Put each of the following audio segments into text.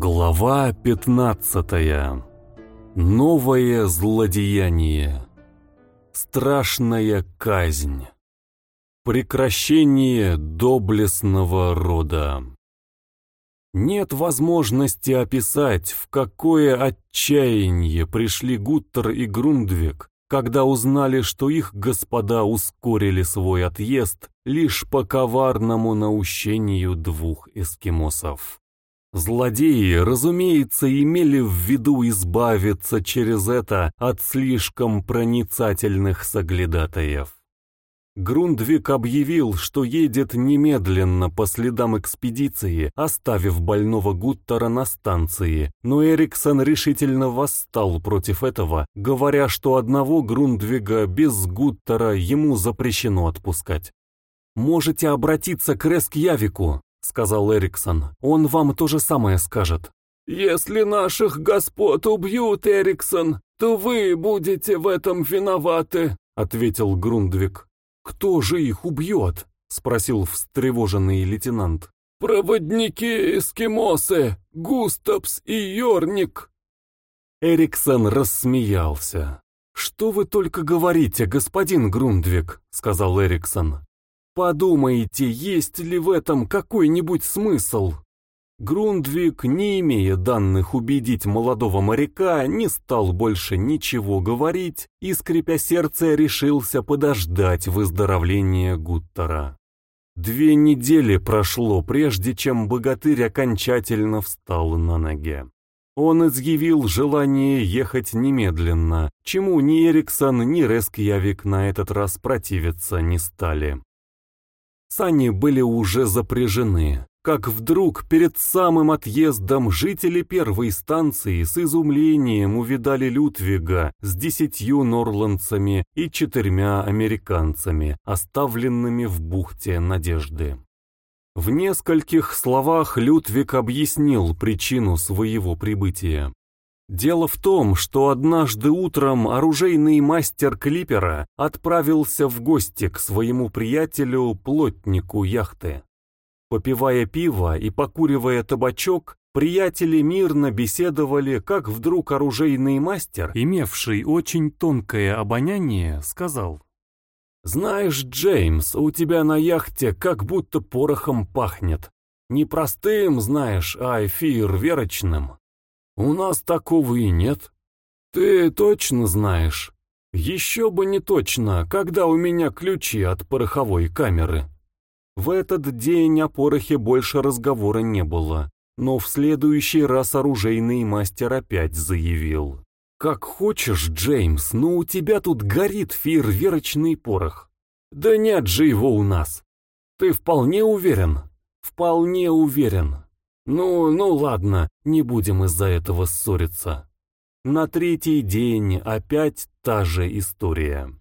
Глава 15. Новое злодеяние. Страшная казнь. Прекращение доблестного рода. Нет возможности описать, в какое отчаяние пришли Гуттер и Грундвик, когда узнали, что их господа ускорили свой отъезд лишь по коварному наущению двух эскимосов. Злодеи, разумеется, имели в виду избавиться через это от слишком проницательных соглядатаев. Грундвик объявил, что едет немедленно по следам экспедиции, оставив больного Гуттера на станции, но Эриксон решительно восстал против этого, говоря, что одного Грундвига без Гуттера ему запрещено отпускать. «Можете обратиться к Рескьявику», — сказал Эриксон. «Он вам то же самое скажет». «Если наших господ убьют, Эриксон, то вы будете в этом виноваты», — ответил Грундвик. «Кто же их убьет?» — спросил встревоженный лейтенант. «Проводники-эскимосы, Густапс и Йорник». Эриксон рассмеялся. «Что вы только говорите, господин Грундвик», — сказал Эриксон. Подумайте, есть ли в этом какой-нибудь смысл? Грундвик, не имея данных убедить молодого моряка, не стал больше ничего говорить и, скрипя сердце, решился подождать выздоровления Гуттера. Две недели прошло, прежде чем богатырь окончательно встал на ноге. Он изъявил желание ехать немедленно, чему ни Эриксон, ни Рескьявик на этот раз противиться не стали. Сани были уже запряжены, как вдруг перед самым отъездом жители первой станции с изумлением увидали Лютвига с десятью норландцами и четырьмя американцами, оставленными в бухте Надежды. В нескольких словах Лютвиг объяснил причину своего прибытия. Дело в том, что однажды утром оружейный мастер Клипера отправился в гости к своему приятелю, плотнику яхты. Попивая пиво и покуривая табачок, приятели мирно беседовали, как вдруг оружейный мастер, имевший очень тонкое обоняние, сказал. «Знаешь, Джеймс, у тебя на яхте как будто порохом пахнет. Не простым, знаешь, а фейерверочным. У нас такого и нет. Ты точно знаешь? Еще бы не точно, когда у меня ключи от пороховой камеры. В этот день о порохе больше разговора не было, но в следующий раз оружейный мастер опять заявил. «Как хочешь, Джеймс, но у тебя тут горит фейерверочный порох. Да нет же его у нас. Ты вполне уверен?» «Вполне уверен. Ну, ну ладно, не будем из-за этого ссориться. На третий день опять та же история.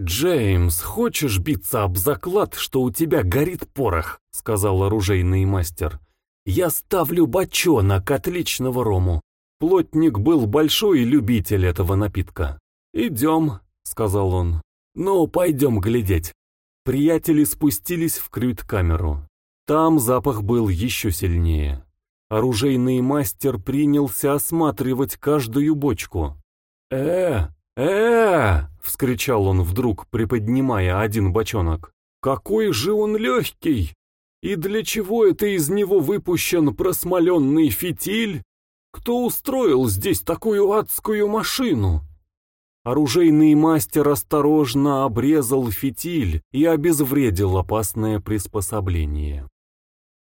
«Джеймс, хочешь биться об заклад, что у тебя горит порох?» — сказал оружейный мастер. «Я ставлю бочонок отличного рому». Плотник был большой любитель этого напитка. «Идем», — сказал он. «Ну, пойдем глядеть». Приятели спустились в крют-камеру. Там запах был еще сильнее. Оружейный мастер принялся осматривать каждую бочку. «Э, э!» — вскричал он вдруг, приподнимая один бочонок. «Какой же он легкий! И для чего это из него выпущен просмоленный фитиль? Кто устроил здесь такую адскую машину?» Оружейный мастер осторожно обрезал фитиль и обезвредил опасное приспособление.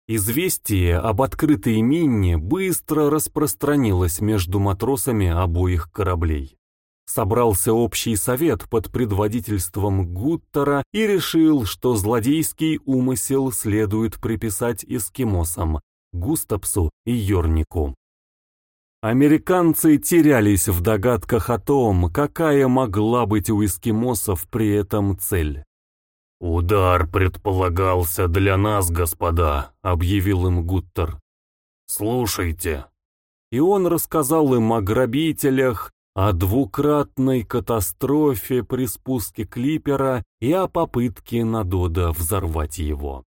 Известие об открытой мине быстро распространилось между матросами обоих кораблей. Собрался общий совет под предводительством Гуттера и решил, что злодейский умысел следует приписать эскимосам, Густапсу и Йорнику. Американцы терялись в догадках о том, какая могла быть у эскимосов при этом цель. «Удар предполагался для нас, господа», — объявил им Гуттер. «Слушайте». И он рассказал им о грабителях, о двукратной катастрофе при спуске клипера и о попытке Надода взорвать его.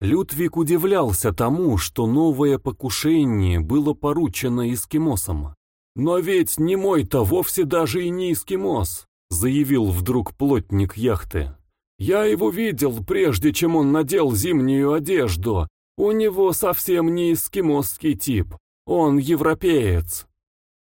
Людвиг удивлялся тому, что новое покушение было поручено эскимосам. «Но ведь не мой-то вовсе даже и не эскимос», заявил вдруг плотник яхты. «Я его видел, прежде чем он надел зимнюю одежду. У него совсем не эскимосский тип, он европеец».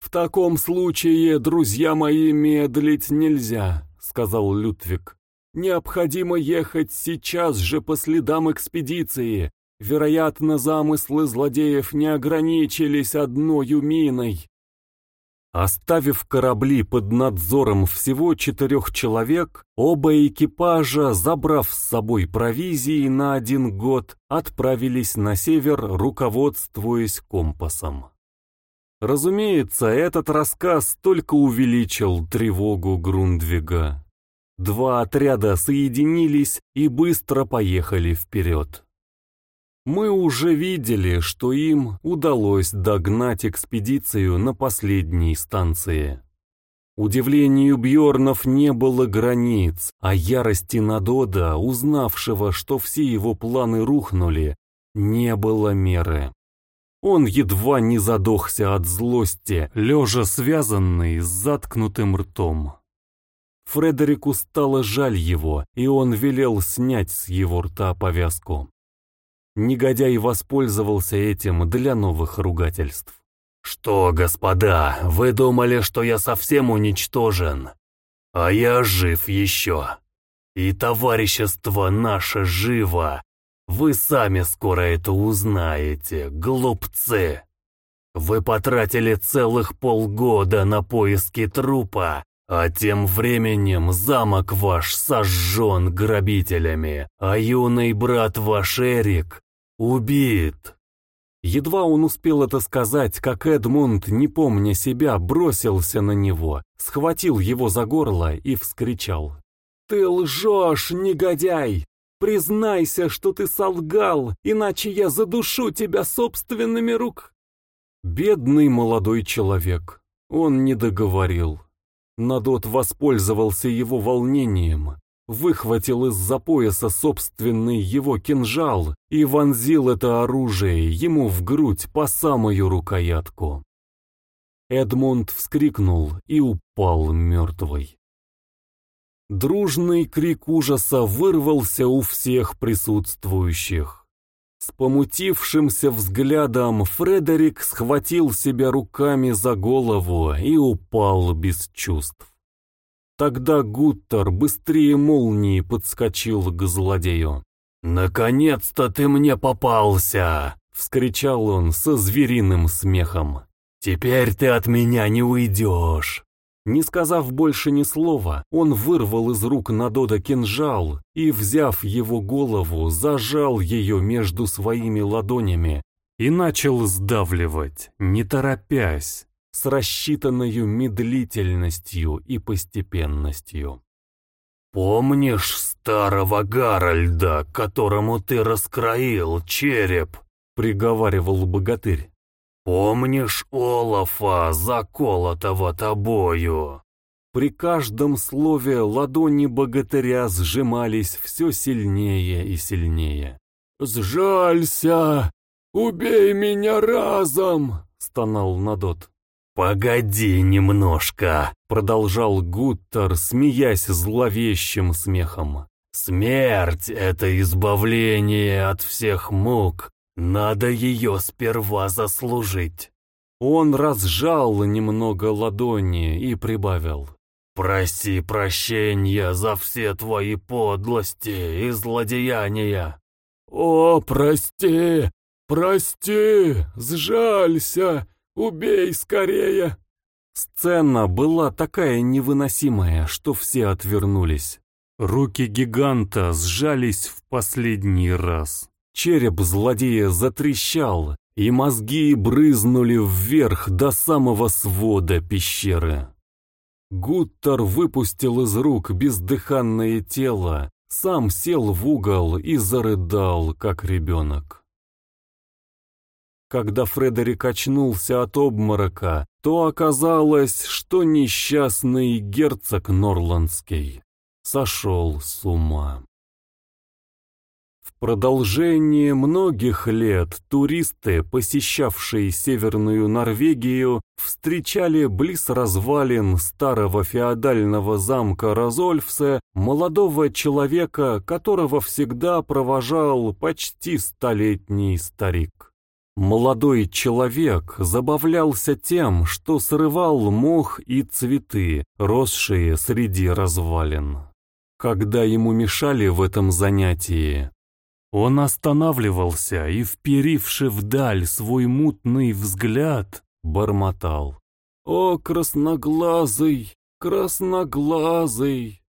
«В таком случае, друзья мои, медлить нельзя», — сказал Людвиг. Необходимо ехать сейчас же по следам экспедиции. Вероятно, замыслы злодеев не ограничились одной миной. Оставив корабли под надзором всего четырех человек, оба экипажа, забрав с собой провизии на один год, отправились на север, руководствуясь компасом. Разумеется, этот рассказ только увеличил тревогу Грундвига. Два отряда соединились и быстро поехали вперед. Мы уже видели, что им удалось догнать экспедицию на последней станции. Удивлению Бьорнов не было границ, а ярости Надода, узнавшего, что все его планы рухнули, не было меры. Он едва не задохся от злости, лежа связанный с заткнутым ртом. Фредерику стало жаль его, и он велел снять с его рта повязку. Негодяй воспользовался этим для новых ругательств. «Что, господа, вы думали, что я совсем уничтожен? А я жив еще. И товарищество наше живо. Вы сами скоро это узнаете, глупцы. Вы потратили целых полгода на поиски трупа, а тем временем замок ваш сожжен грабителями, а юный брат ваш Эрик убит. Едва он успел это сказать, как Эдмунд, не помня себя, бросился на него, схватил его за горло и вскричал. «Ты лжешь, негодяй! Признайся, что ты солгал, иначе я задушу тебя собственными рук!» Бедный молодой человек, он не договорил. Надот воспользовался его волнением, выхватил из-за пояса собственный его кинжал и вонзил это оружие ему в грудь по самую рукоятку. Эдмунд вскрикнул и упал мертвый. Дружный крик ужаса вырвался у всех присутствующих. С помутившимся взглядом Фредерик схватил себя руками за голову и упал без чувств. Тогда Гуттер быстрее молнии подскочил к злодею. «Наконец-то ты мне попался!» — вскричал он со звериным смехом. «Теперь ты от меня не уйдешь!» Не сказав больше ни слова, он вырвал из рук Надода кинжал и, взяв его голову, зажал ее между своими ладонями и начал сдавливать, не торопясь, с рассчитанной медлительностью и постепенностью. «Помнишь старого Гарольда, которому ты раскроил череп?» — приговаривал богатырь. «Помнишь Олафа, заколотого тобою?» При каждом слове ладони богатыря сжимались все сильнее и сильнее. «Сжалься! Убей меня разом!» — стонал Надот. «Погоди немножко!» — продолжал Гуттер, смеясь зловещим смехом. «Смерть — это избавление от всех мук, надо ее сперва заслужить. Он разжал немного ладони и прибавил. «Проси прощения за все твои подлости и злодеяния». «О, прости, прости, сжалься, убей скорее!» Сцена была такая невыносимая, что все отвернулись. Руки гиганта сжались в последний раз. Череп злодея затрещал, и мозги брызнули вверх до самого свода пещеры. Гуттер выпустил из рук бездыханное тело, сам сел в угол и зарыдал, как ребенок. Когда Фредерик очнулся от обморока, то оказалось, что несчастный герцог Норландский сошел с ума. продолжение многих лет туристы, посещавшие Северную Норвегию, встречали близ развалин старого феодального замка Розольфсе молодого человека, которого всегда провожал почти столетний старик. Молодой человек забавлялся тем, что срывал мох и цветы, росшие среди развалин. Когда ему мешали в этом занятии, он останавливался и, вперивши вдаль свой мутный взгляд, бормотал. «О, красноглазый, красноглазый!»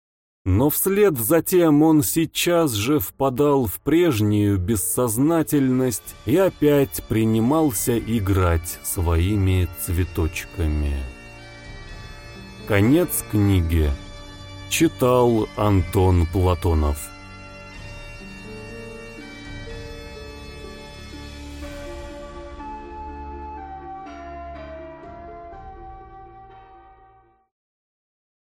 Но вслед за тем он сейчас же впадал в прежнюю бессознательность и опять принимался играть своими цветочками. Конец книги. Читал Антон Платонов.